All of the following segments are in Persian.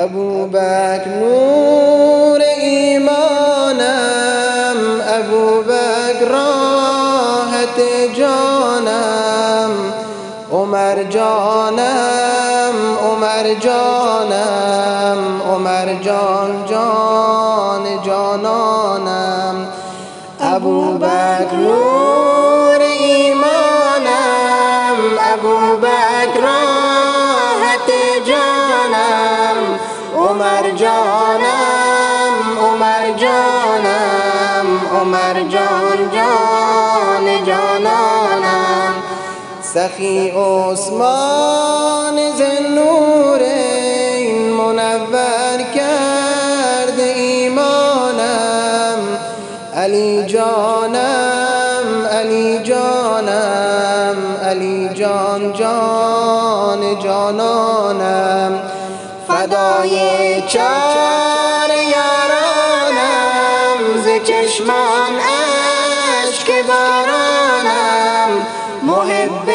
ابو بک نور ایمانم ابو بک راحت جانم. عمر جانم عمر جانم عمر جان جان جانانم. ابو بک نور عمر جانم عمر جانم عمر جان جان جانانم. سخی عثمان زنور این منور کرد ایمانم. علی جانم علی جانم علی جان جان جانانم. فدای چار یارانم ز چشمان اشک بارانم. محب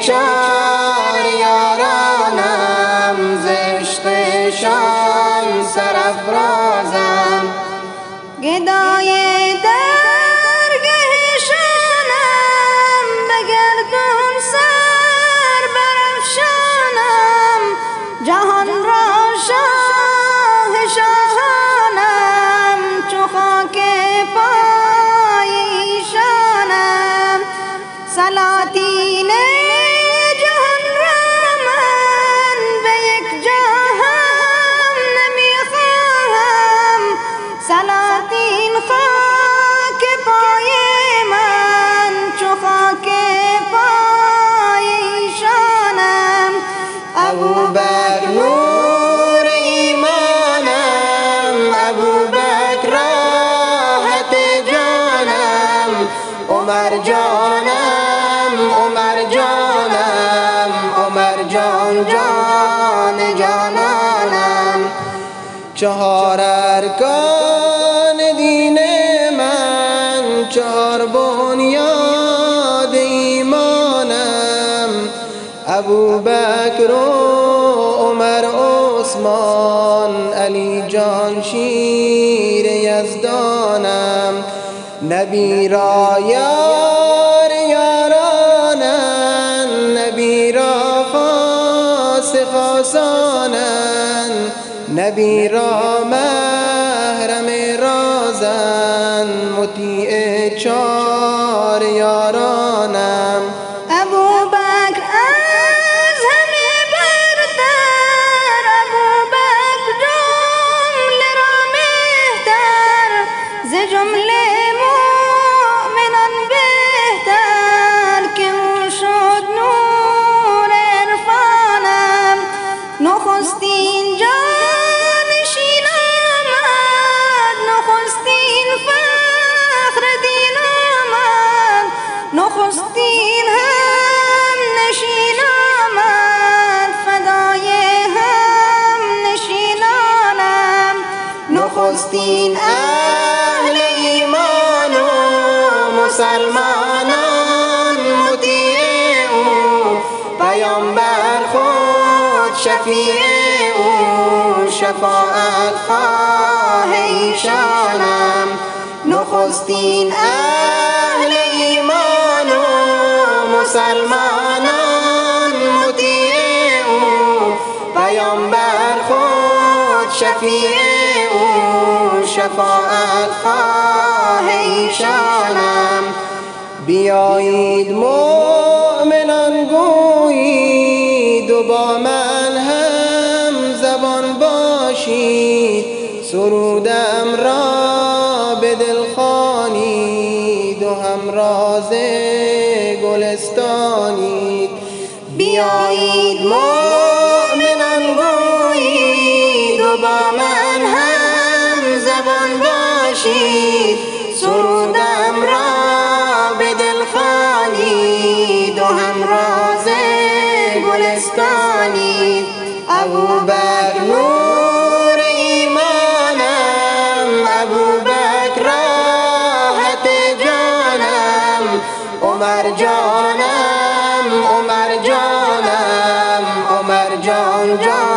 چار یارانم ز عشقشان سرافرازم. گدای عمر جانم عمر جانم عمر جان جان جانانم. چهار ارکان دین من چهار بنیاد ایمانم. ابو بکر و عمر عثمان علی جان شیر نبی را یار یارانن نبی را خاص خاصانن نبی را محرم رازن مطیع چار یارانم شفیع او شفاعت خواه ایشانم نخستین اهل ایمان و مسلمانان مطیع او. پیامبر خود شفیع او شفاعت خواه ایشانم بیایید مؤمنان گویید و با من باشید سرودم را به دل خوانید و همراز گلستانید. بیایید مؤمنان گویید و با من هم زبان باشید. سرودم را به دل خوانید و همراز گلستانید. ابو بکر جانم عمر جانم عمر جان جان.